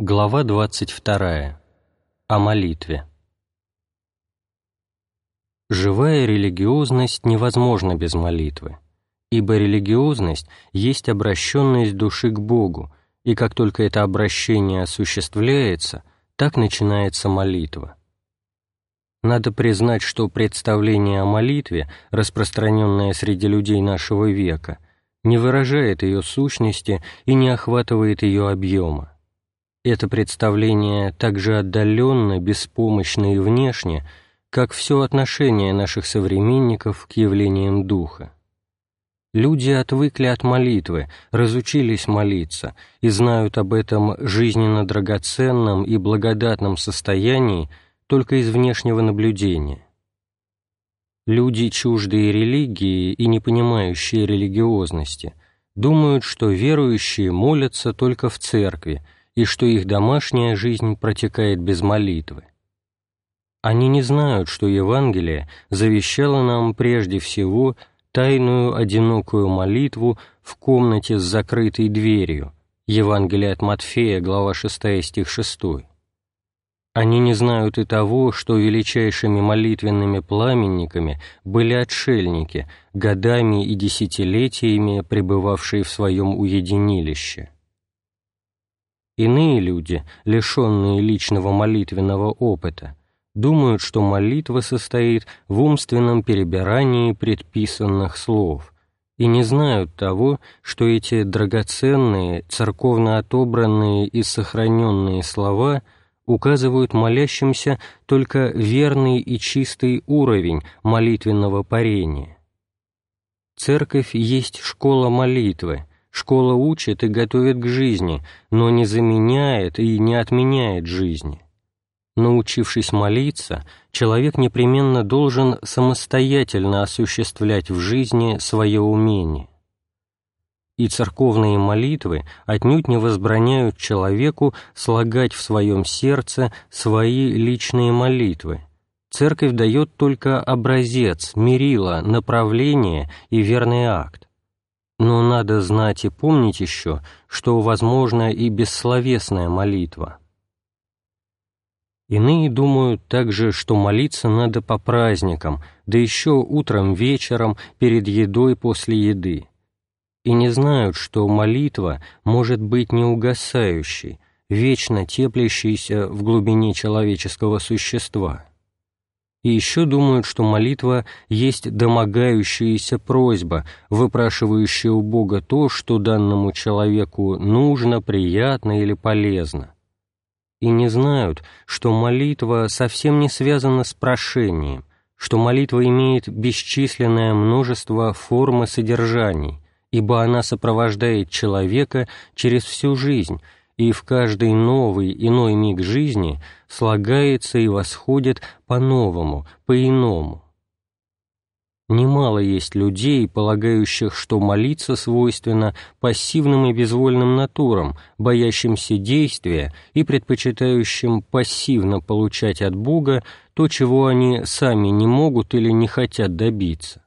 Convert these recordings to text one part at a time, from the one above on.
Глава 22. О молитве. Живая религиозность невозможна без молитвы, ибо религиозность есть обращенность души к Богу, и как только это обращение осуществляется, так начинается молитва. Надо признать, что представление о молитве, распространенное среди людей нашего века, не выражает ее сущности и не охватывает ее объема. Это представление так же отдаленно, беспомощно и внешне, как все отношение наших современников к явлениям Духа. Люди отвыкли от молитвы, разучились молиться и знают об этом жизненно драгоценном и благодатном состоянии только из внешнего наблюдения. Люди, чуждые религии и не понимающие религиозности, думают, что верующие молятся только в церкви – и что их домашняя жизнь протекает без молитвы. Они не знают, что Евангелие завещало нам прежде всего тайную одинокую молитву в комнате с закрытой дверью, Евангелие от Матфея, глава 6, стих 6. Они не знают и того, что величайшими молитвенными пламенниками были отшельники, годами и десятилетиями пребывавшие в своем уединилище. Иные люди, лишенные личного молитвенного опыта, думают, что молитва состоит в умственном перебирании предписанных слов, и не знают того, что эти драгоценные, церковно отобранные и сохраненные слова указывают молящимся только верный и чистый уровень молитвенного парения. Церковь есть школа молитвы, Школа учит и готовит к жизни, но не заменяет и не отменяет жизни. Научившись молиться, человек непременно должен самостоятельно осуществлять в жизни свое умение. И церковные молитвы отнюдь не возбраняют человеку слагать в своем сердце свои личные молитвы. Церковь дает только образец, мерило, направление и верный акт. Но надо знать и помнить еще, что возможна и бессловесная молитва. Иные думают также, что молиться надо по праздникам, да еще утром, вечером, перед едой после еды. И не знают, что молитва может быть неугасающей, вечно теплящейся в глубине человеческого существа и еще думают, что молитва есть домогающаяся просьба, выпрашивающая у Бога то, что данному человеку нужно, приятно или полезно. И не знают, что молитва совсем не связана с прошением, что молитва имеет бесчисленное множество форм и содержаний, ибо она сопровождает человека через всю жизнь – и в каждый новый иной миг жизни слагается и восходит по-новому, по-иному. Немало есть людей, полагающих, что молиться свойственно пассивным и безвольным натурам, боящимся действия и предпочитающим пассивно получать от Бога то, чего они сами не могут или не хотят добиться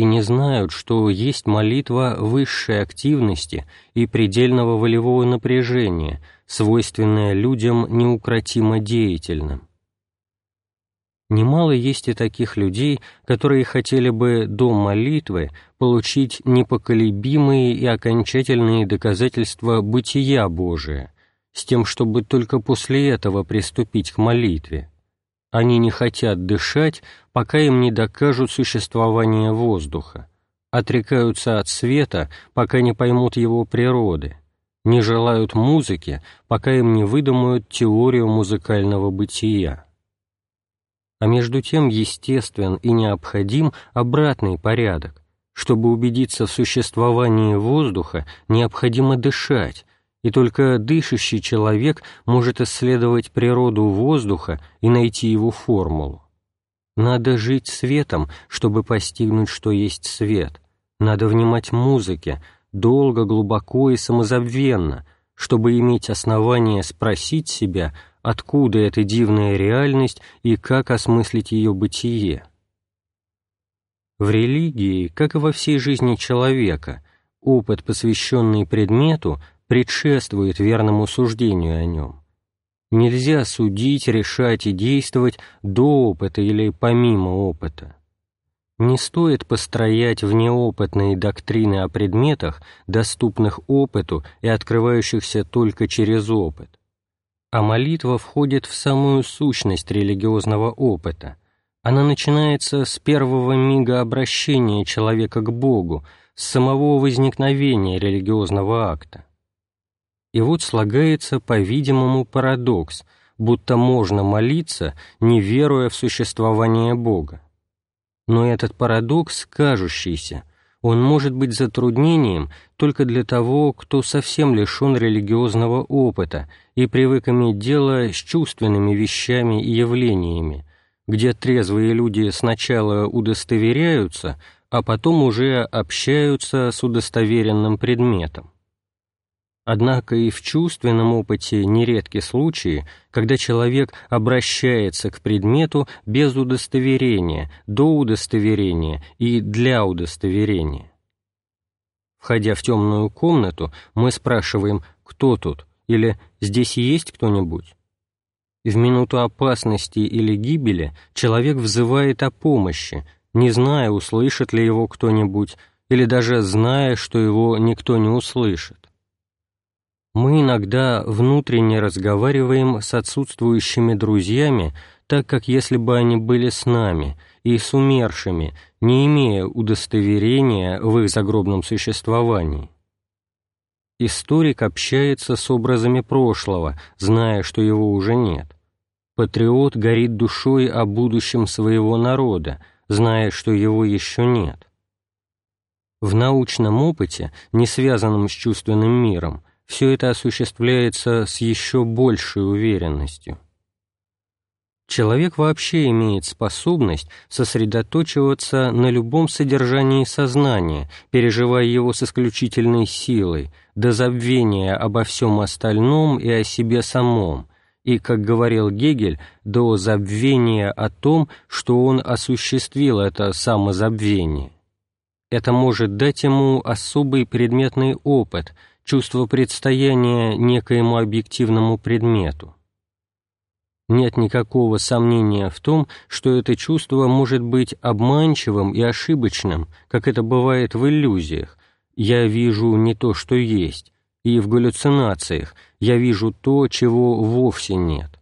и не знают, что есть молитва высшей активности и предельного волевого напряжения, свойственная людям неукротимо деятельным. Немало есть и таких людей, которые хотели бы до молитвы получить непоколебимые и окончательные доказательства бытия Божия, с тем, чтобы только после этого приступить к молитве. Они не хотят дышать, пока им не докажут существование воздуха, отрекаются от света, пока не поймут его природы, не желают музыки, пока им не выдумают теорию музыкального бытия. А между тем естествен и необходим обратный порядок. Чтобы убедиться в существовании воздуха, необходимо дышать, и только дышащий человек может исследовать природу воздуха и найти его формулу. Надо жить светом, чтобы постигнуть, что есть свет. Надо внимать музыке, долго, глубоко и самозабвенно, чтобы иметь основание спросить себя, откуда эта дивная реальность и как осмыслить ее бытие. В религии, как и во всей жизни человека, опыт, посвященный предмету, предшествует верному суждению о нем. Нельзя судить, решать и действовать до опыта или помимо опыта. Не стоит построять внеопытные доктрины о предметах, доступных опыту и открывающихся только через опыт. А молитва входит в самую сущность религиозного опыта. Она начинается с первого мига обращения человека к Богу, с самого возникновения религиозного акта. И вот слагается, по-видимому, парадокс, будто можно молиться, не веруя в существование Бога. Но этот парадокс кажущийся, он может быть затруднением только для того, кто совсем лишен религиозного опыта и привык иметь дело с чувственными вещами и явлениями, где трезвые люди сначала удостоверяются, а потом уже общаются с удостоверенным предметом. Однако и в чувственном опыте нередки случаи, когда человек обращается к предмету без удостоверения, до удостоверения и для удостоверения. Входя в темную комнату, мы спрашиваем «Кто тут?» или «Здесь есть кто-нибудь?» В минуту опасности или гибели человек взывает о помощи, не зная, услышит ли его кто-нибудь, или даже зная, что его никто не услышит мы иногда внутренне разговариваем с отсутствующими друзьями, так как если бы они были с нами, и с умершими, не имея удостоверения в их загробном существовании. Историк общается с образами прошлого, зная, что его уже нет. Патриот горит душой о будущем своего народа, зная, что его еще нет. В научном опыте, не связанном с чувственным миром, все это осуществляется с еще большей уверенностью. Человек вообще имеет способность сосредоточиваться на любом содержании сознания, переживая его с исключительной силой, до забвения обо всем остальном и о себе самом, и, как говорил Гегель, до забвения о том, что он осуществил это самозабвение. Это может дать ему особый предметный опыт – чувство предстояния некоему объективному предмету. Нет никакого сомнения в том, что это чувство может быть обманчивым и ошибочным, как это бывает в иллюзиях. Я вижу не то, что есть, и в галлюцинациях я вижу то, чего вовсе нет.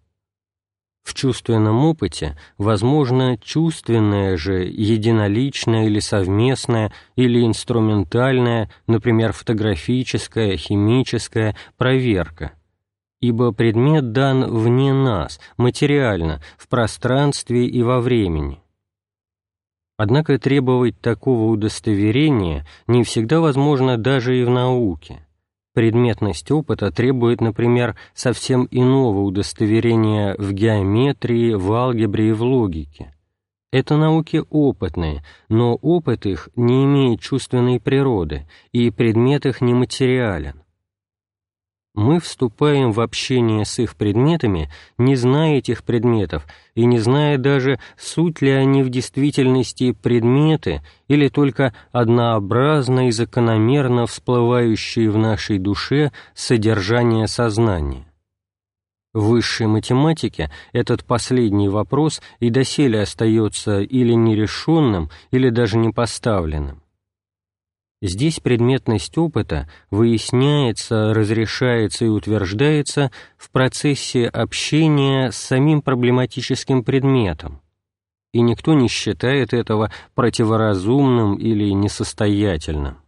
В чувственном опыте возможно чувственное же, единоличное или совместное, или инструментальное, например, фотографическая, химическая проверка. Ибо предмет дан вне нас, материально, в пространстве и во времени. Однако требовать такого удостоверения не всегда возможно даже и в науке. Предметность опыта требует, например, совсем иного удостоверения в геометрии, в алгебре и в логике. Это науки опытные, но опыт их не имеет чувственной природы, и предмет их нематериален мы вступаем в общение с их предметами, не зная этих предметов и не зная даже, суть ли они в действительности предметы или только однообразно и закономерно всплывающие в нашей душе содержание сознания. В высшей математике этот последний вопрос и доселе остается или нерешенным, или даже не поставленным. Здесь предметность опыта выясняется, разрешается и утверждается в процессе общения с самим проблематическим предметом, и никто не считает этого противоразумным или несостоятельным.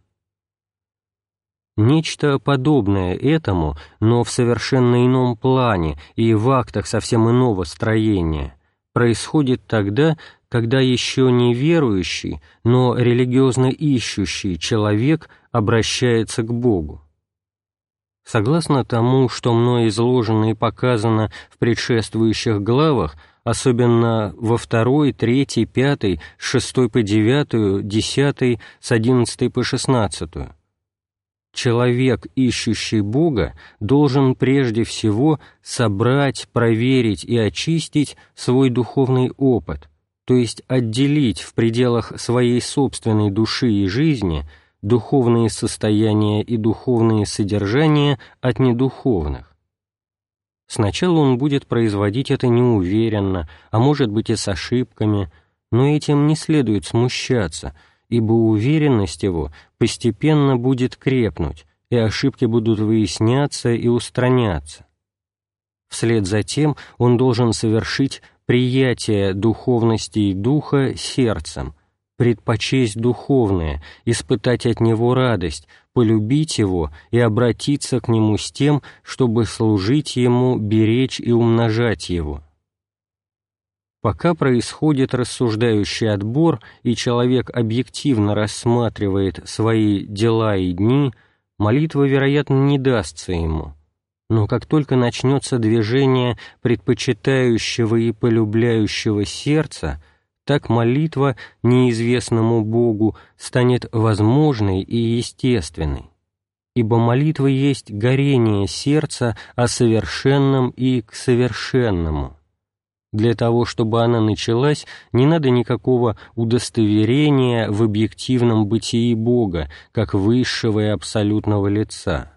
Нечто подобное этому, но в совершенно ином плане и в актах совсем иного строения, происходит тогда, когда еще не верующий, но религиозно ищущий человек обращается к Богу. Согласно тому, что мной изложено и показано в предшествующих главах, особенно во второй, третьей, пятой, с шестой по девятую, десятой, с одиннадцатой по шестнадцатую, человек, ищущий Бога, должен прежде всего собрать, проверить и очистить свой духовный опыт, то есть отделить в пределах своей собственной души и жизни духовные состояния и духовные содержания от недуховных. Сначала он будет производить это неуверенно, а может быть и с ошибками, но этим не следует смущаться, ибо уверенность его постепенно будет крепнуть, и ошибки будут выясняться и устраняться. Вслед за тем он должен совершить приятие духовности и духа сердцем, предпочесть духовное, испытать от него радость, полюбить его и обратиться к нему с тем, чтобы служить ему, беречь и умножать его. Пока происходит рассуждающий отбор, и человек объективно рассматривает свои дела и дни, молитва, вероятно, не дастся ему. Но как только начнется движение предпочитающего и полюбляющего сердца, так молитва неизвестному Богу станет возможной и естественной. Ибо молитва есть горение сердца о совершенном и к совершенному. Для того, чтобы она началась, не надо никакого удостоверения в объективном бытии Бога, как высшего и абсолютного лица.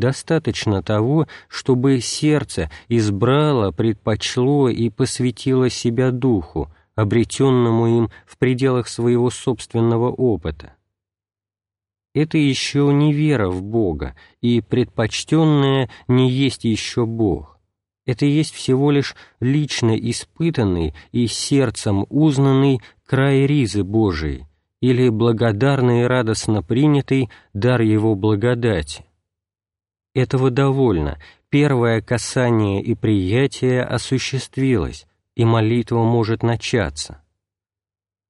Достаточно того, чтобы сердце избрало, предпочло и посвятило себя Духу, обретенному им в пределах своего собственного опыта. Это еще не вера в Бога, и предпочтенное не есть еще Бог это есть всего лишь лично испытанный и сердцем узнанный край ризы Божией или благодарный и радостно принятый дар Его благодати. Этого довольно, первое касание и приятие осуществилось, и молитва может начаться.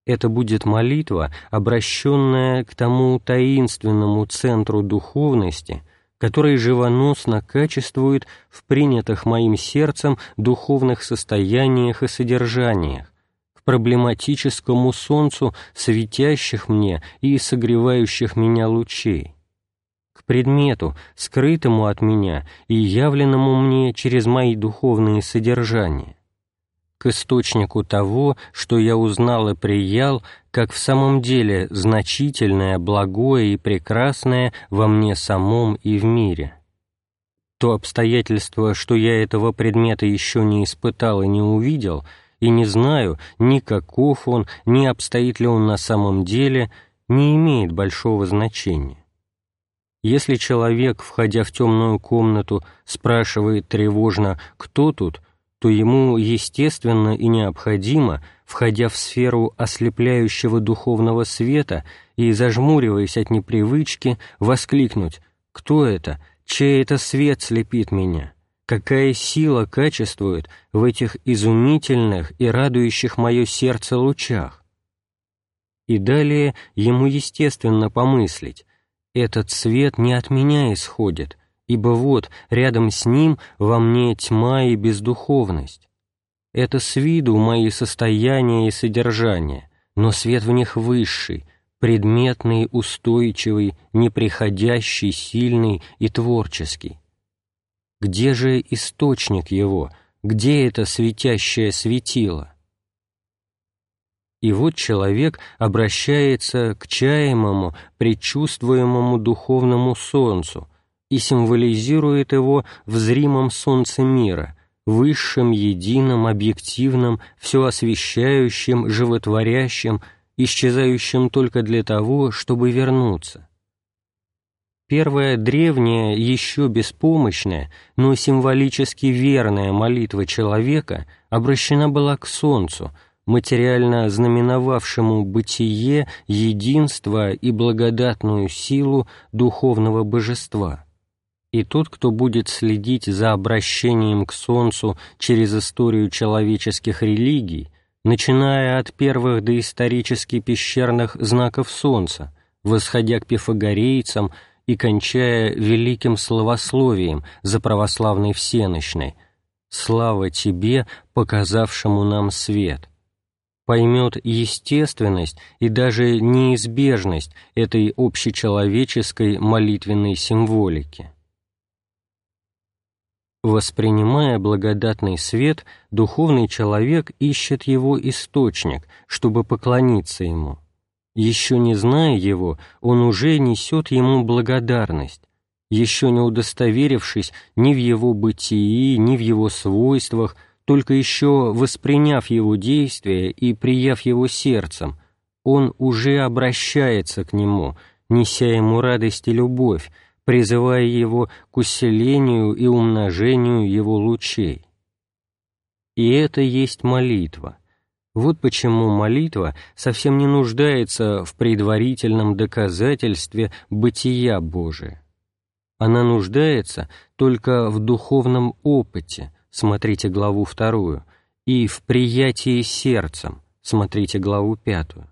Это будет молитва, обращенная к тому таинственному центру духовности, который живоносно качествует в принятых моим сердцем духовных состояниях и содержаниях, к проблематическому солнцу светящих мне и согревающих меня лучей, предмету, скрытому от меня и явленному мне через мои духовные содержания к источнику того, что я узнал и приял, как в самом деле значительное, благое и прекрасное во мне самом и в мире. То обстоятельство, что я этого предмета еще не испытал и не увидел, и не знаю, ни каков он, ни обстоит ли он на самом деле, не имеет большого значения. Если человек, входя в темную комнату, спрашивает тревожно «Кто тут?», то ему естественно и необходимо, входя в сферу ослепляющего духовного света и зажмуриваясь от непривычки, воскликнуть «Кто это? Чей это свет слепит меня? Какая сила качествует в этих изумительных и радующих мое сердце лучах?» И далее ему естественно помыслить «Этот свет не от меня исходит, ибо вот рядом с ним во мне тьма и бездуховность. Это с виду мои состояния и содержания, но свет в них высший, предметный, устойчивый, неприходящий, сильный и творческий. Где же источник его, где это светящее светило? И вот человек обращается к чаемому, предчувствуемому духовному солнцу, и символизирует его в зримом солнце мира, высшем, едином, объективном, все освещающем, животворящем, исчезающем только для того, чтобы вернуться. Первая древняя, еще беспомощная, но символически верная молитва человека обращена была к Солнцу, материально знаменовавшему бытие, единство и благодатную силу духовного божества. И тот, кто будет следить за обращением к Солнцу через историю человеческих религий, начиная от первых доисторически пещерных знаков Солнца, восходя к пифагорейцам и кончая великим словословием за православной всенощной «Слава Тебе, показавшему нам свет», поймет естественность и даже неизбежность этой общечеловеческой молитвенной символики. Воспринимая благодатный свет, духовный человек ищет его источник, чтобы поклониться ему. Еще не зная Его, он уже несет Ему благодарность, еще не удостоверившись ни в Его бытии, ни в Его свойствах, только еще восприняв Его действия и прияв Его сердцем, он уже обращается к Нему, неся Ему радость и любовь, призывая Его к усилению и умножению Его лучей. И это есть молитва. Вот почему молитва совсем не нуждается в предварительном доказательстве бытия Божия. Она нуждается только в духовном опыте, смотрите главу вторую, и в приятии сердцем, смотрите главу пятую.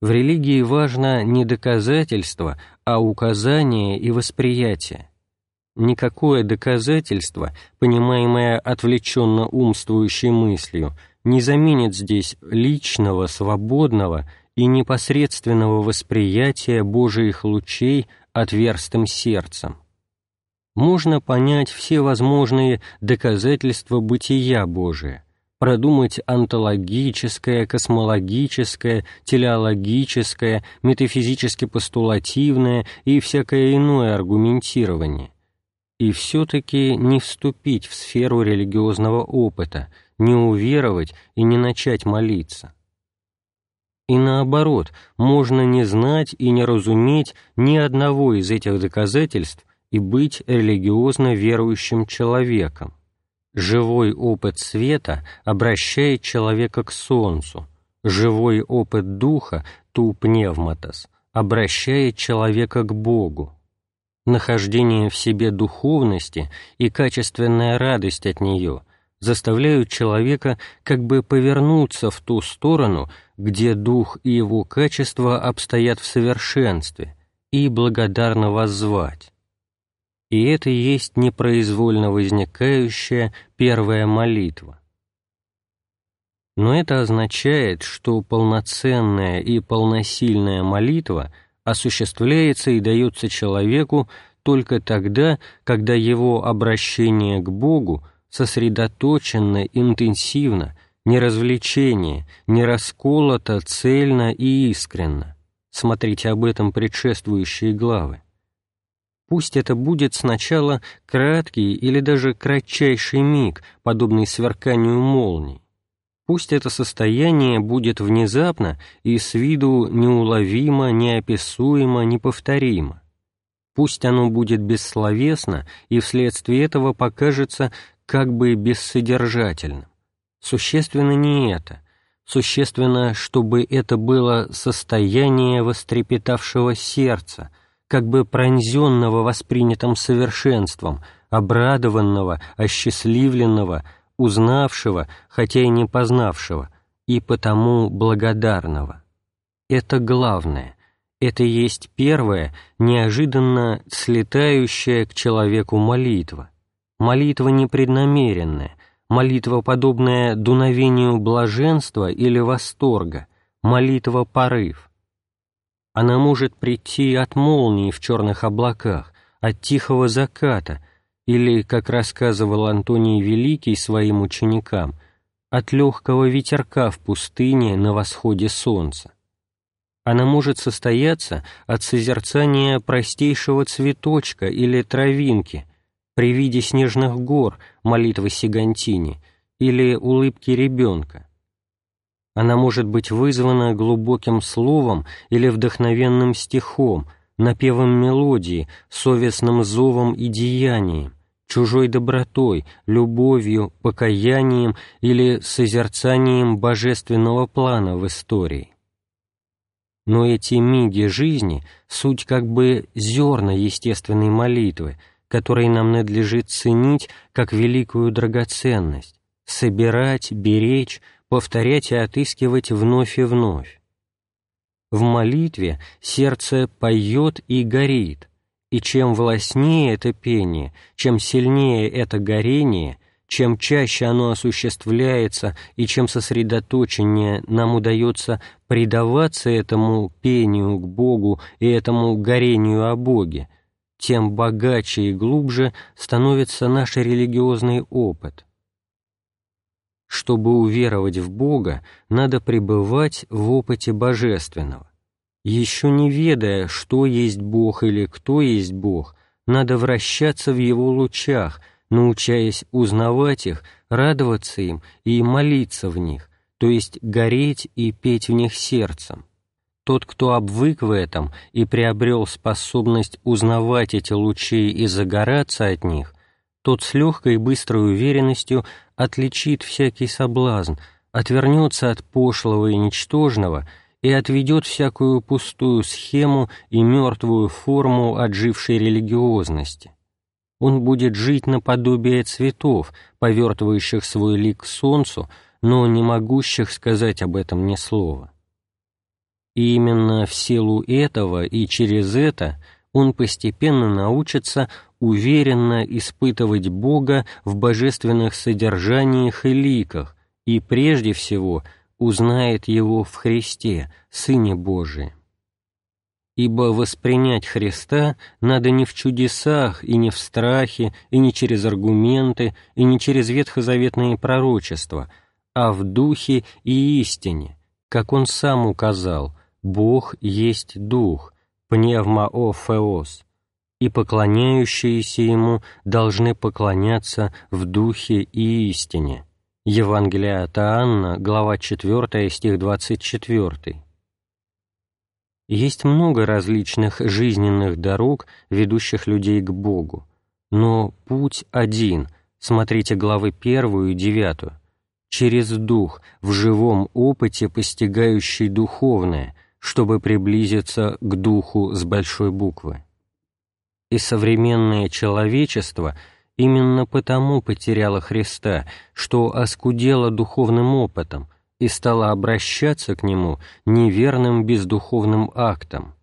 В религии важно не доказательство, а указание и восприятие. Никакое доказательство, понимаемое отвлеченно умствующей мыслью, не заменит здесь личного, свободного и непосредственного восприятия Божиих лучей отверстым сердцем. Можно понять все возможные доказательства бытия Божия, продумать онтологическое, космологическое, телеологическое, метафизически-постулативное и всякое иное аргументирование, и все-таки не вступить в сферу религиозного опыта – не уверовать и не начать молиться. И наоборот, можно не знать и не разуметь ни одного из этих доказательств и быть религиозно верующим человеком. Живой опыт света обращает человека к солнцу, живой опыт духа, ту пневматос, обращает человека к Богу. Нахождение в себе духовности и качественная радость от нее заставляют человека как бы повернуться в ту сторону, где дух и его качества обстоят в совершенстве, и благодарно воззвать. И это есть непроизвольно возникающая первая молитва. Но это означает, что полноценная и полносильная молитва осуществляется и дается человеку только тогда, когда его обращение к Богу – сосредоточенно, интенсивно, не развлечение, не расколото, цельно и искренно. Смотрите об этом предшествующие главы. Пусть это будет сначала краткий или даже кратчайший миг, подобный сверканию молний. Пусть это состояние будет внезапно и с виду неуловимо, неописуемо, неповторимо. Пусть оно будет бессловесно и вследствие этого покажется как бы бессодержательным. Существенно не это. Существенно, чтобы это было состояние вострепетавшего сердца, как бы пронзенного воспринятым совершенством, обрадованного, осчастливленного, узнавшего, хотя и не познавшего, и потому благодарного. Это главное. Это есть первая, неожиданно слетающая к человеку молитва — Молитва непреднамеренная, молитва, подобная дуновению блаженства или восторга, молитва-порыв. Она может прийти от молнии в черных облаках, от тихого заката, или, как рассказывал Антоний Великий своим ученикам, от легкого ветерка в пустыне на восходе солнца. Она может состояться от созерцания простейшего цветочка или травинки – при виде снежных гор молитвы Сигантини или улыбки ребенка. Она может быть вызвана глубоким словом или вдохновенным стихом, напевом мелодии, совестным зовом и деянием, чужой добротой, любовью, покаянием или созерцанием божественного плана в истории. Но эти миги жизни — суть как бы зерна естественной молитвы — которые нам надлежит ценить как великую драгоценность, собирать, беречь, повторять и отыскивать вновь и вновь. В молитве сердце поет и горит, и чем властнее это пение, чем сильнее это горение, чем чаще оно осуществляется и чем сосредоточеннее нам удается предаваться этому пению к Богу и этому горению о Боге, тем богаче и глубже становится наш религиозный опыт. Чтобы уверовать в Бога, надо пребывать в опыте божественного. Еще не ведая, что есть Бог или кто есть Бог, надо вращаться в Его лучах, научаясь узнавать их, радоваться им и молиться в них, то есть гореть и петь в них сердцем. Тот, кто обвык в этом и приобрел способность узнавать эти лучи и загораться от них, тот с легкой и быстрой уверенностью отличит всякий соблазн, отвернется от пошлого и ничтожного и отведет всякую пустую схему и мертвую форму отжившей религиозности. Он будет жить наподобие цветов, повертывающих свой лик к солнцу, но не могущих сказать об этом ни слова. И именно в силу этого и через это он постепенно научится уверенно испытывать Бога в божественных содержаниях и ликах, и прежде всего узнает Его в Христе, Сыне Божием. Ибо воспринять Христа надо не в чудесах, и не в страхе, и не через аргументы, и не через ветхозаветные пророчества, а в духе и истине, как Он сам указал – Бог есть Дух, пневмаофеос, и поклоняющиеся Ему должны поклоняться в Духе и истине. Евангелие от Иоанна, глава 4, стих 24. Есть много различных жизненных дорог, ведущих людей к Богу, но путь один, смотрите главы 1 и 9, через Дух, в живом опыте постигающий духовное – чтобы приблизиться к Духу с большой буквы. И современное человечество именно потому потеряло Христа, что оскудело духовным опытом и стало обращаться к Нему неверным бездуховным актом.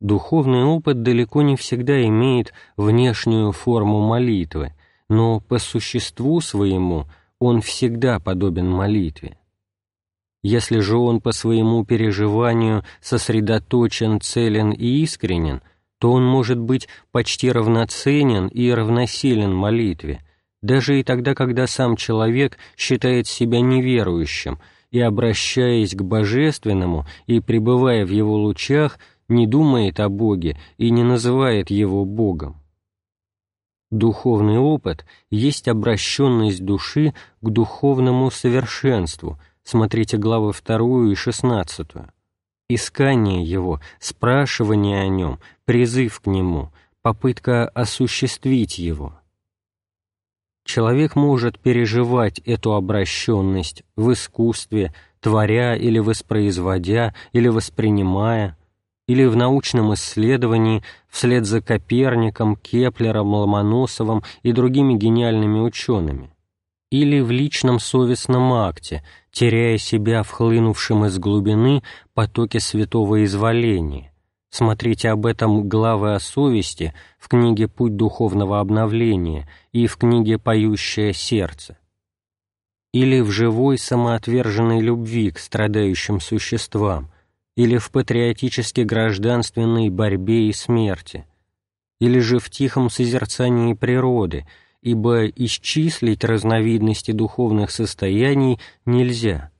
Духовный опыт далеко не всегда имеет внешнюю форму молитвы, но по существу своему он всегда подобен молитве. Если же он по своему переживанию сосредоточен, целен и искренен, то он может быть почти равноценен и равносилен молитве, даже и тогда, когда сам человек считает себя неверующим и, обращаясь к Божественному и пребывая в Его лучах, не думает о Боге и не называет Его Богом. Духовный опыт есть обращенность души к духовному совершенству – Смотрите главы вторую и шестнадцатую. Искание его, спрашивание о нем, призыв к нему, попытка осуществить его. Человек может переживать эту обращенность в искусстве, творя или воспроизводя, или воспринимая, или в научном исследовании вслед за Коперником, Кеплером, Ломоносовым и другими гениальными учеными, или в личном совестном акте, теряя себя в хлынувшем из глубины потоке святого изволения. Смотрите об этом главы о совести в книге «Путь духовного обновления» и в книге «Поющее сердце». Или в живой самоотверженной любви к страдающим существам, или в патриотически-гражданственной борьбе и смерти, или же в тихом созерцании природы – ибо исчислить разновидности духовных состояний нельзя.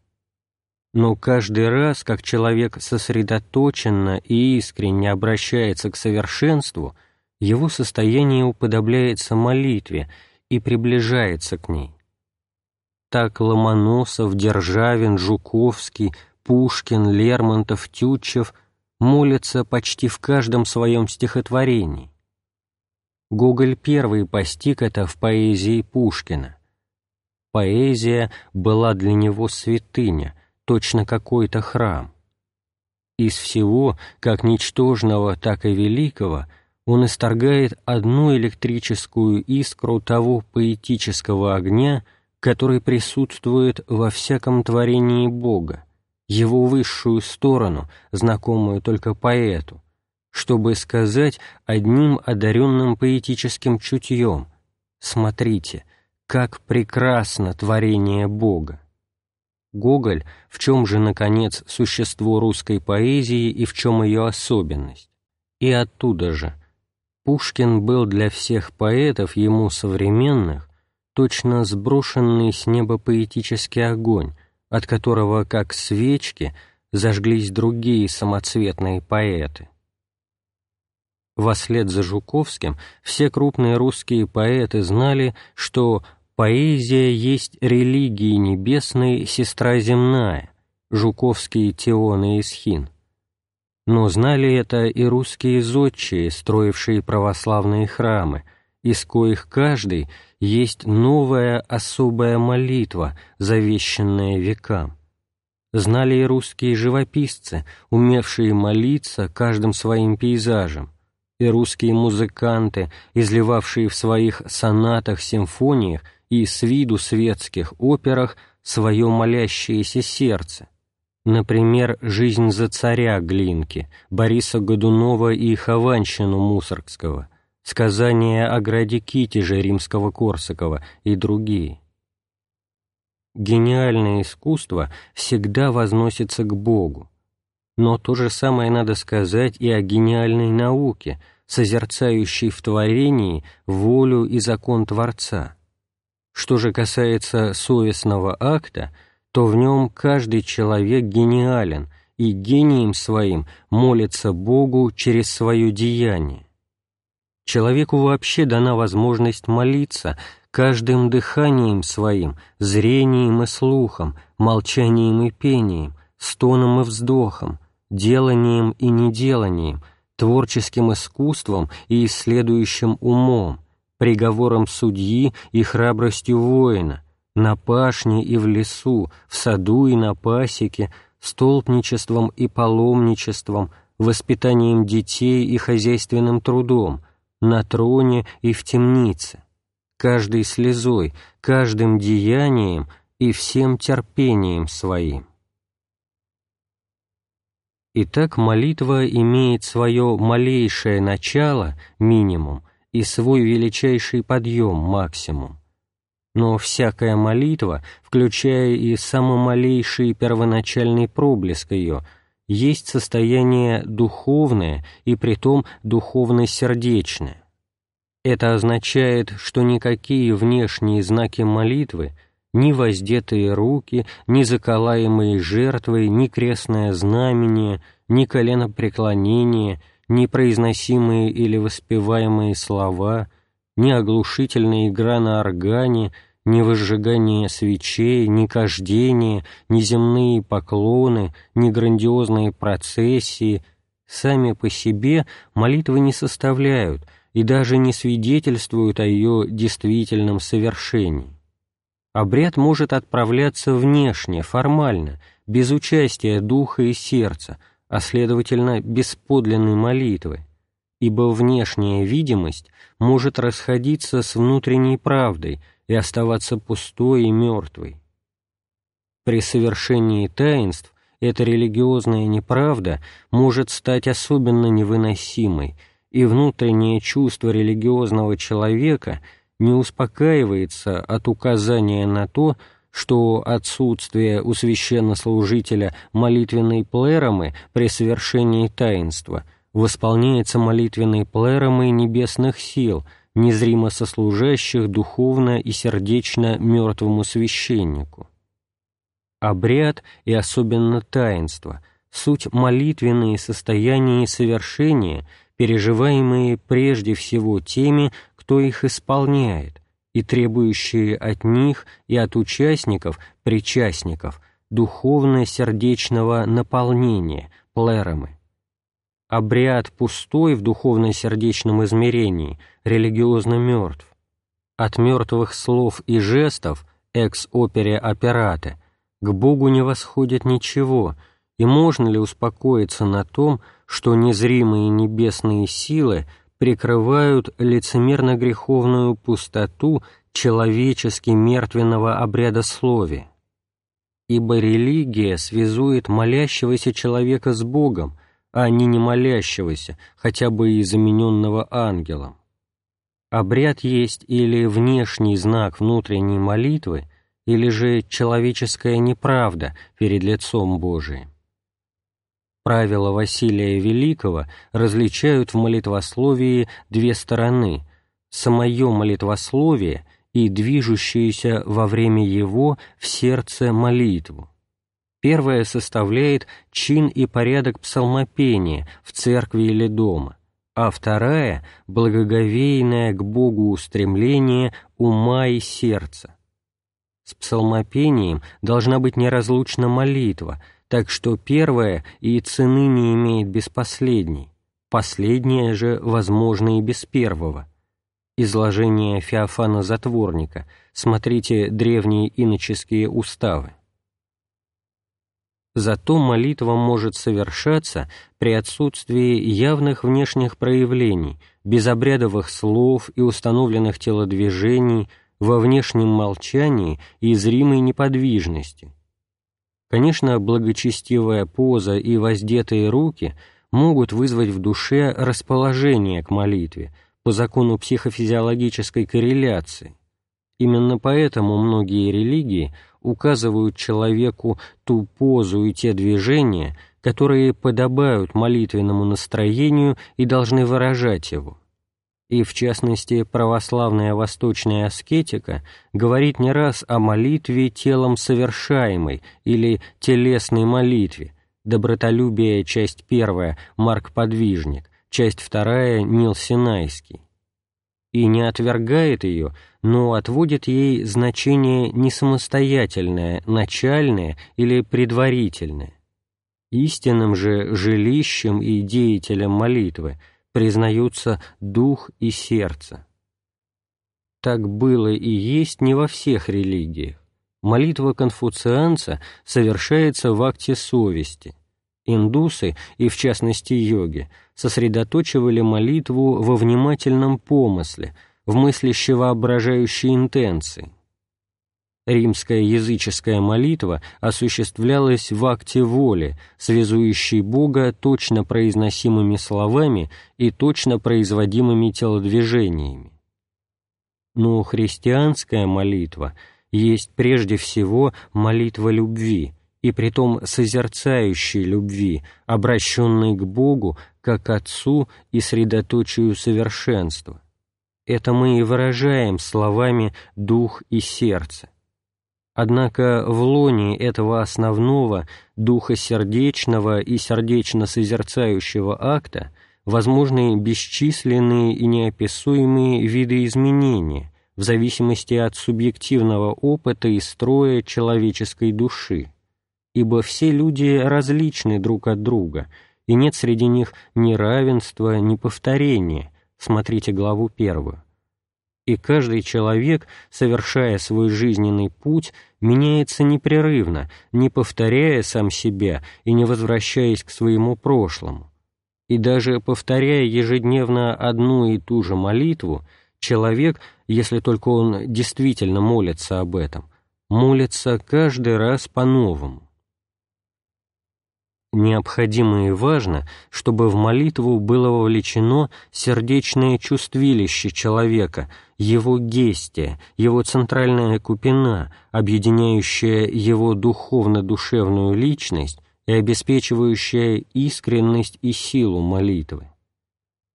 Но каждый раз, как человек сосредоточенно и искренне обращается к совершенству, его состояние уподобляется молитве и приближается к ней. Так Ломоносов, Державин, Жуковский, Пушкин, Лермонтов, Тютчев молятся почти в каждом своем стихотворении. Гоголь первый постиг это в поэзии Пушкина. Поэзия была для него святыня, точно какой-то храм. Из всего, как ничтожного, так и великого, он исторгает одну электрическую искру того поэтического огня, который присутствует во всяком творении Бога, его высшую сторону, знакомую только поэту, чтобы сказать одним одаренным поэтическим чутьем «Смотрите, как прекрасно творение Бога!» Гоголь, в чем же, наконец, существо русской поэзии и в чем ее особенность? И оттуда же. Пушкин был для всех поэтов ему современных точно сброшенный с неба поэтический огонь, от которого, как свечки, зажглись другие самоцветные поэты. Вослед за Жуковским все крупные русские поэты знали, что поэзия есть религии небесной сестра земная, Жуковский Теон и Исхин. Но знали это и русские зодчие, строившие православные храмы, из коих каждый есть новая особая молитва, завещанная векам. Знали и русские живописцы, умевшие молиться каждым своим пейзажем, и русские музыканты, изливавшие в своих сонатах, симфониях и с виду светских операх свое молящееся сердце. Например, «Жизнь за царя» Глинки, Бориса Годунова и Хованщину Мусоргского, сказания о граде Китеже Римского-Корсакова и другие. Гениальное искусство всегда возносится к Богу, но то же самое надо сказать и о гениальной науке, созерцающей в творении волю и закон Творца. Что же касается совестного акта, то в нем каждый человек гениален и гением своим молится Богу через свое деяние. Человеку вообще дана возможность молиться каждым дыханием своим, зрением и слухом, молчанием и пением, стоном и вздохом, деланием и неделанием, творческим искусством и исследующим умом, приговором судьи и храбростью воина, на пашне и в лесу, в саду и на пасеке, столпничеством и паломничеством, воспитанием детей и хозяйственным трудом, на троне и в темнице, каждой слезой, каждым деянием и всем терпением своим. Итак, молитва имеет свое малейшее начало, минимум, и свой величайший подъем, максимум. Но всякая молитва, включая и самомалейший первоначальный проблеск ее, есть состояние духовное и притом духовно-сердечное. Это означает, что никакие внешние знаки молитвы – ни воздетые руки, ни заколаемые жертвы, ни крестное знамение, ни коленопреклонение, ни произносимые или воспеваемые слова, ни оглушительная игра на органе, ни возжигание свечей, ни кождение, ни земные поклоны, ни грандиозные процессии. Сами по себе молитвы не составляют и даже не свидетельствуют о ее действительном совершении обряд может отправляться внешне, формально, без участия духа и сердца, а следовательно, без подлинной молитвы, ибо внешняя видимость может расходиться с внутренней правдой и оставаться пустой и мертвой. При совершении таинств эта религиозная неправда может стать особенно невыносимой, и внутреннее чувство религиозного человека – не успокаивается от указания на то, что отсутствие у священнослужителя молитвенной плеромы при совершении таинства восполняется молитвенной плеромой небесных сил, незримо сослужащих духовно и сердечно мертвому священнику. Обряд и особенно таинство — суть молитвенные состояния и совершения, переживаемые прежде всего теми, кто их исполняет, и требующие от них и от участников, причастников, духовно-сердечного наполнения, плеромы. Обряд пустой в духовно-сердечном измерении, религиозно мертв. От мертвых слов и жестов, экс-опере операте, к Богу не восходит ничего, и можно ли успокоиться на том, что незримые небесные силы прикрывают лицемерно-греховную пустоту человечески мертвенного обряда слове. Ибо религия связует молящегося человека с Богом, а не не молящегося, хотя бы и замененного ангелом. Обряд есть или внешний знак внутренней молитвы, или же человеческая неправда перед лицом Божиим правила Василия Великого различают в молитвословии две стороны – самое молитвословие и движущуюся во время его в сердце молитву. Первая составляет чин и порядок псалмопения в церкви или дома, а вторая — благоговейное к Богу устремление ума и сердца. С псалмопением должна быть неразлучна молитва, так что первая и цены не имеет без последней, последняя же возможно и без первого. Изложение Феофана Затворника, смотрите древние иноческие уставы. Зато молитва может совершаться при отсутствии явных внешних проявлений, без обрядовых слов и установленных телодвижений, во внешнем молчании и зримой неподвижности. Конечно, благочестивая поза и воздетые руки могут вызвать в душе расположение к молитве по закону психофизиологической корреляции. Именно поэтому многие религии – указывают человеку ту позу и те движения, которые подобают молитвенному настроению и должны выражать его. И, в частности, православная восточная аскетика говорит не раз о молитве телом совершаемой или телесной молитве, добротолюбие, часть первая, Марк Подвижник, часть вторая, Нил Синайский и не отвергает ее, но отводит ей значение не самостоятельное, начальное или предварительное. Истинным же жилищем и деятелем молитвы признаются дух и сердце. Так было и есть не во всех религиях. Молитва конфуцианца совершается в акте совести. Индусы, и в частности йоги, сосредоточивали молитву во внимательном помысле, в мысляще-воображающей интенции. Римская языческая молитва осуществлялась в акте воли, связующей Бога точно произносимыми словами и точно производимыми телодвижениями. Но христианская молитва есть прежде всего молитва любви, и притом созерцающей любви, обращенной к Богу как Отцу и средоточию совершенства. Это мы и выражаем словами «дух» и «сердце». Однако в лоне этого основного духа сердечного и сердечно-созерцающего акта возможны бесчисленные и неописуемые виды изменения в зависимости от субъективного опыта и строя человеческой души ибо все люди различны друг от друга, и нет среди них ни равенства, ни повторения, смотрите главу первую. И каждый человек, совершая свой жизненный путь, меняется непрерывно, не повторяя сам себя и не возвращаясь к своему прошлому. И даже повторяя ежедневно одну и ту же молитву, человек, если только он действительно молится об этом, молится каждый раз по-новому. Необходимо и важно, чтобы в молитву было вовлечено сердечное чувствилище человека, его гестия, его центральная купина, объединяющая его духовно-душевную личность и обеспечивающая искренность и силу молитвы.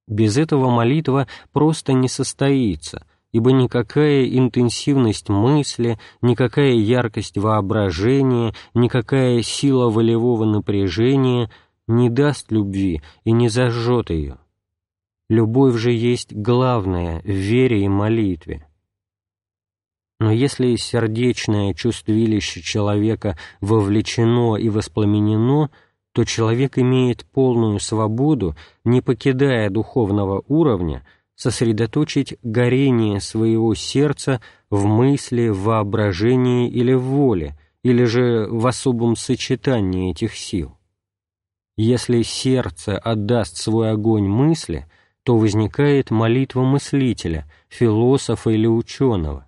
Без этого молитва просто не состоится – ибо никакая интенсивность мысли, никакая яркость воображения, никакая сила волевого напряжения не даст любви и не зажжет ее. Любовь же есть главное в вере и молитве. Но если сердечное чувствилище человека вовлечено и воспламенено, то человек имеет полную свободу, не покидая духовного уровня, сосредоточить горение своего сердца в мысли, в воображении или в воле, или же в особом сочетании этих сил. Если сердце отдаст свой огонь мысли, то возникает молитва мыслителя, философа или ученого.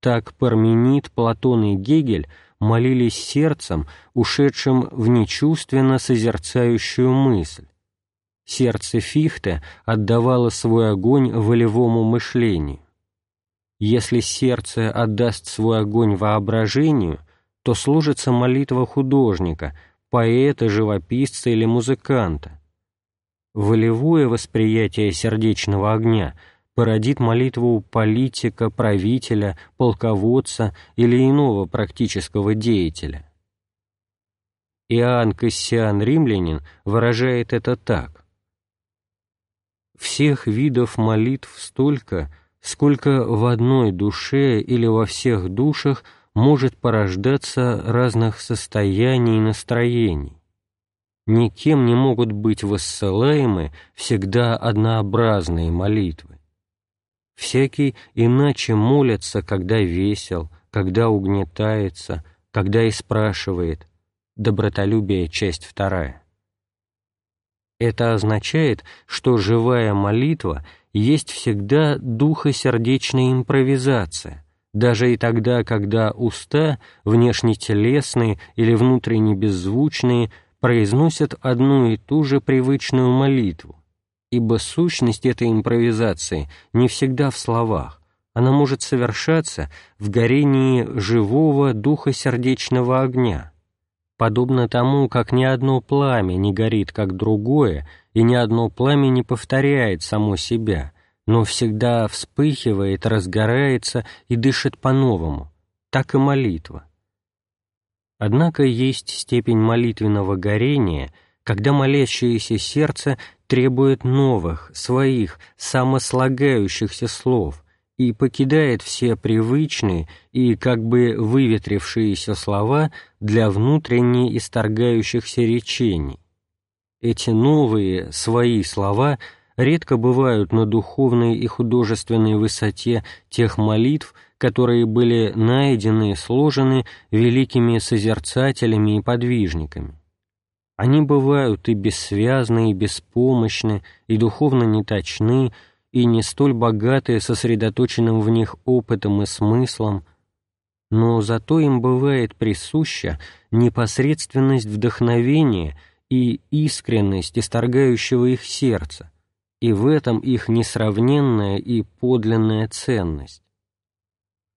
Так Парменид, Платон и Гегель молились сердцем, ушедшим в нечувственно созерцающую мысль, сердце Фихте отдавало свой огонь волевому мышлению. Если сердце отдаст свой огонь воображению, то служится молитва художника, поэта, живописца или музыканта. Волевое восприятие сердечного огня породит молитву политика, правителя, полководца или иного практического деятеля. Иоанн Кассиан Римлянин выражает это так. «Всех видов молитв столько, сколько в одной душе или во всех душах может порождаться разных состояний и настроений. Никем не могут быть воссылаемы всегда однообразные молитвы. Всякий иначе молится, когда весел, когда угнетается, когда и спрашивает, Добротолюбие, часть вторая. Это означает, что живая молитва есть всегда духосердечная импровизация, даже и тогда, когда уста, внешне телесные или внутренне беззвучные, произносят одну и ту же привычную молитву, ибо сущность этой импровизации не всегда в словах, она может совершаться в горении живого духосердечного огня, подобно тому, как ни одно пламя не горит, как другое, и ни одно пламя не повторяет само себя, но всегда вспыхивает, разгорается и дышит по-новому, так и молитва. Однако есть степень молитвенного горения, когда молящееся сердце требует новых, своих, самослагающихся слов, и покидает все привычные и как бы выветрившиеся слова для внутренне исторгающихся речений. Эти новые, свои слова редко бывают на духовной и художественной высоте тех молитв, которые были найдены и сложены великими созерцателями и подвижниками. Они бывают и бессвязны, и беспомощны, и духовно неточны, и не столь богатые сосредоточенным в них опытом и смыслом, но зато им бывает присуща непосредственность вдохновения и искренность исторгающего их сердца, и в этом их несравненная и подлинная ценность.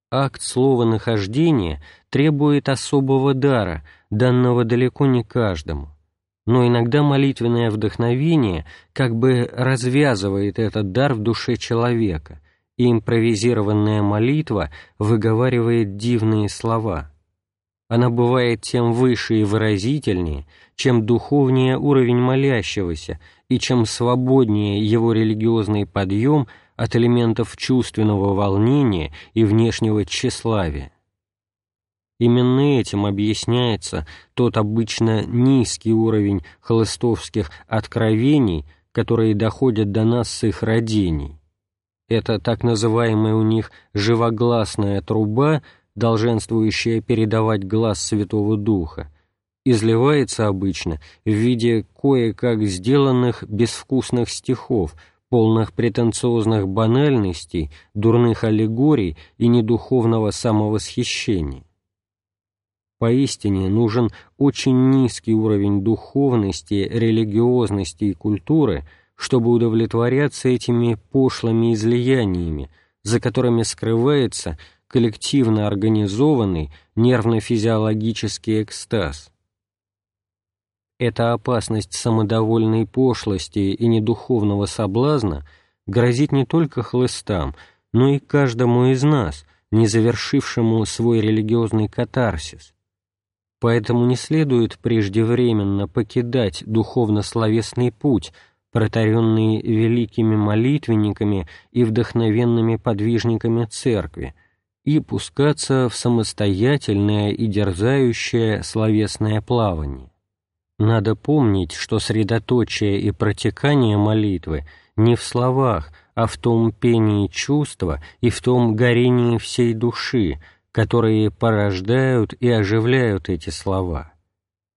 Акт слова нахождения требует особого дара, данного далеко не каждому но иногда молитвенное вдохновение как бы развязывает этот дар в душе человека, и импровизированная молитва выговаривает дивные слова. Она бывает тем выше и выразительнее, чем духовнее уровень молящегося и чем свободнее его религиозный подъем от элементов чувственного волнения и внешнего тщеславия. Именно этим объясняется тот обычно низкий уровень холостовских откровений, которые доходят до нас с их родений. Это так называемая у них живогласная труба, долженствующая передавать глаз Святого Духа, изливается обычно в виде кое-как сделанных безвкусных стихов, полных претенциозных банальностей, дурных аллегорий и недуховного самовосхищения. Поистине нужен очень низкий уровень духовности, религиозности и культуры, чтобы удовлетворяться этими пошлыми излияниями, за которыми скрывается коллективно организованный нервно-физиологический экстаз. Эта опасность самодовольной пошлости и недуховного соблазна грозит не только хлыстам, но и каждому из нас, не завершившему свой религиозный катарсис, Поэтому не следует преждевременно покидать духовно-словесный путь, протаренный великими молитвенниками и вдохновенными подвижниками Церкви, и пускаться в самостоятельное и дерзающее словесное плавание. Надо помнить, что средоточие и протекание молитвы не в словах, а в том пении чувства и в том горении всей души, которые порождают и оживляют эти слова.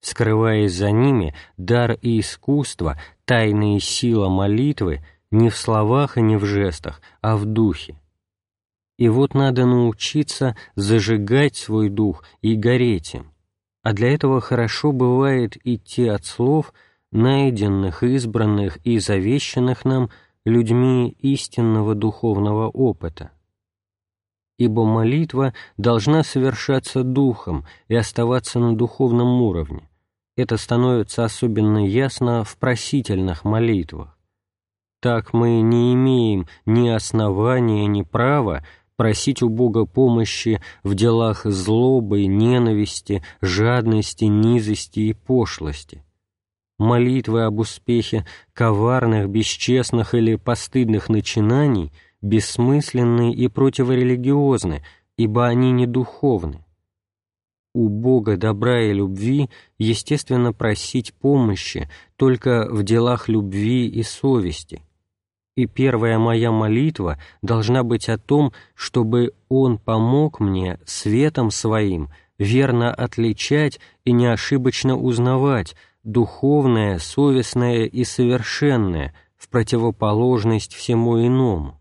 Скрываясь за ними, дар и искусство, тайная сила молитвы не в словах и не в жестах, а в духе. И вот надо научиться зажигать свой дух и гореть им. А для этого хорошо бывает идти от слов, найденных, избранных и завещанных нам людьми истинного духовного опыта ибо молитва должна совершаться духом и оставаться на духовном уровне. Это становится особенно ясно в просительных молитвах. так мы не имеем ни основания, ни права просить у Бога помощи в делах злобы, ненависти, жадности, низости и пошлости. Молитвы об успехе коварных, бесчестных или постыдных начинаний бессмысленны и противорелигиозны, ибо они не духовны. У Бога добра и любви естественно просить помощи только в делах любви и совести – и первая моя молитва должна быть о том, чтобы Он помог мне светом Своим верно отличать и неошибочно узнавать духовное, совестное и совершенное в противоположность всему иному.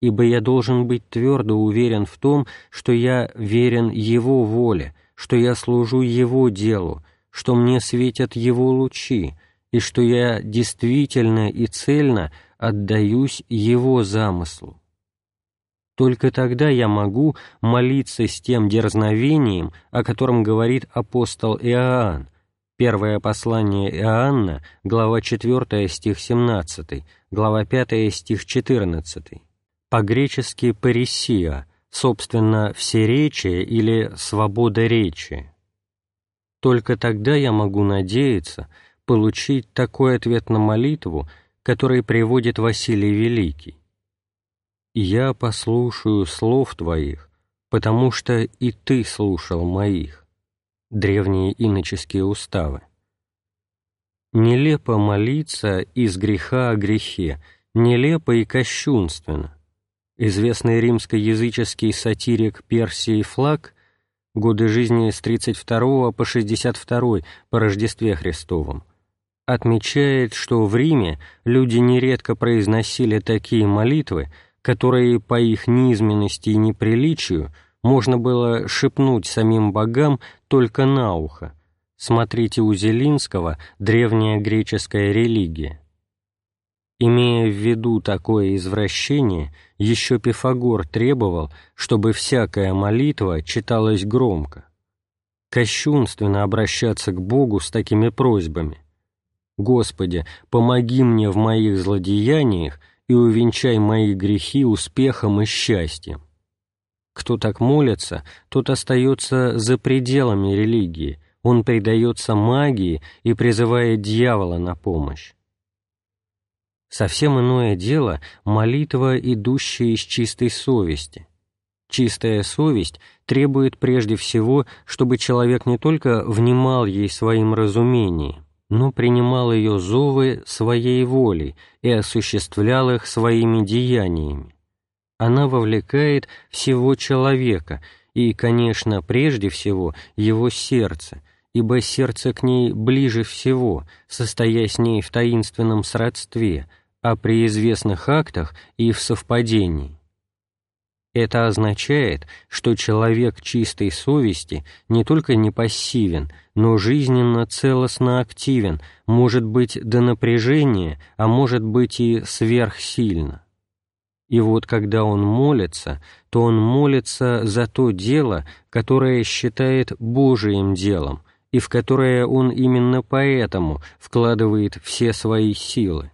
Ибо я должен быть твердо уверен в том, что я верен Его воле, что я служу Его делу, что мне светят Его лучи, и что я действительно и цельно – отдаюсь Его замыслу. Только тогда я могу молиться с тем дерзновением, о котором говорит апостол Иоанн, Первое послание Иоанна, глава 4, стих 17, глава 5, стих 14. По-гречески «парисия», собственно, всеречие или свобода речи. Только тогда я могу надеяться получить такой ответ на молитву, который приводит Василий Великий. «Я послушаю слов Твоих, потому что и Ты слушал моих» древние иноческие уставы. Нелепо молиться из греха о грехе, нелепо и кощунственно. Известный римско-языческий сатирик Персий Флаг годы жизни с 32 по 62 по Рождестве Христовом отмечает, что в Риме люди нередко произносили такие молитвы, которые по их низменности и неприличию можно было шепнуть самим богам только на ухо. Смотрите у Зелинского «Древняя греческая религия». Имея в виду такое извращение, еще Пифагор требовал, чтобы всякая молитва читалась громко. Кощунственно обращаться к Богу с такими просьбами – Господи, помоги мне в моих злодеяниях и увенчай мои грехи успехом и счастьем. Кто так молится, тот остается за пределами религии, он предается магии и призывает дьявола на помощь. Совсем иное дело — молитва, идущая из чистой совести. Чистая совесть требует прежде всего, чтобы человек не только внимал ей своим разумением, но принимал ее зовы своей волей и осуществлял их своими деяниями. Она вовлекает всего человека и, конечно, прежде всего его сердце, ибо сердце к ней ближе всего, состоя с ней в таинственном сродстве, а при известных актах и в совпадении. Это означает, что человек чистой совести не только не пассивен, но жизненно целостно активен, может быть до напряжения, а может быть и сверхсильно. И вот когда он молится, то он молится за то дело, которое считает Божиим делом, и в которое он именно поэтому вкладывает все свои силы.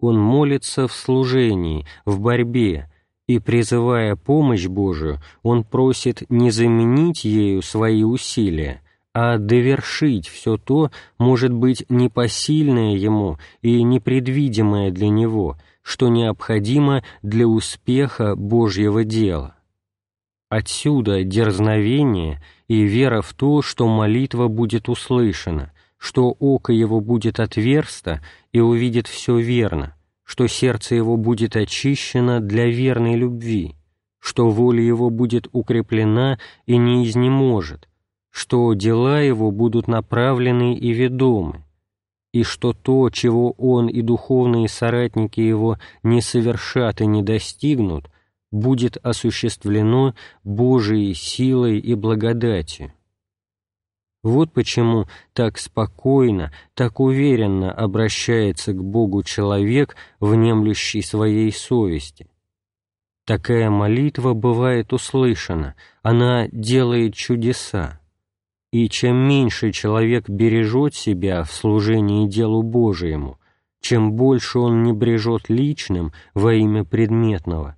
Он молится в служении, в борьбе, и, призывая помощь Божию, он просит не заменить ею свои усилия, а довершить все то, может быть, непосильное ему и непредвидимое для него, что необходимо для успеха Божьего дела. Отсюда дерзновение и вера в то, что молитва будет услышана, что око его будет отверсто и увидит все верно, что сердце его будет очищено для верной любви, что воля его будет укреплена и не изнеможет, что дела его будут направлены и ведомы, и что то, чего он и духовные соратники его не совершат и не достигнут, будет осуществлено Божией силой и благодатью. Вот почему так спокойно, так уверенно обращается к Богу человек, внемлющий своей совести. Такая молитва бывает услышана, она делает чудеса. И чем меньше человек бережет себя в служении делу Божиему, чем больше он не брежет личным во имя предметного,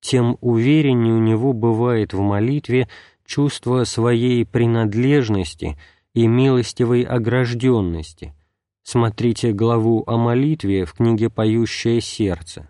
тем увереннее у него бывает в молитве чувство своей принадлежности и милостивой огражденности. Смотрите главу о молитве в книге «Поющее сердце».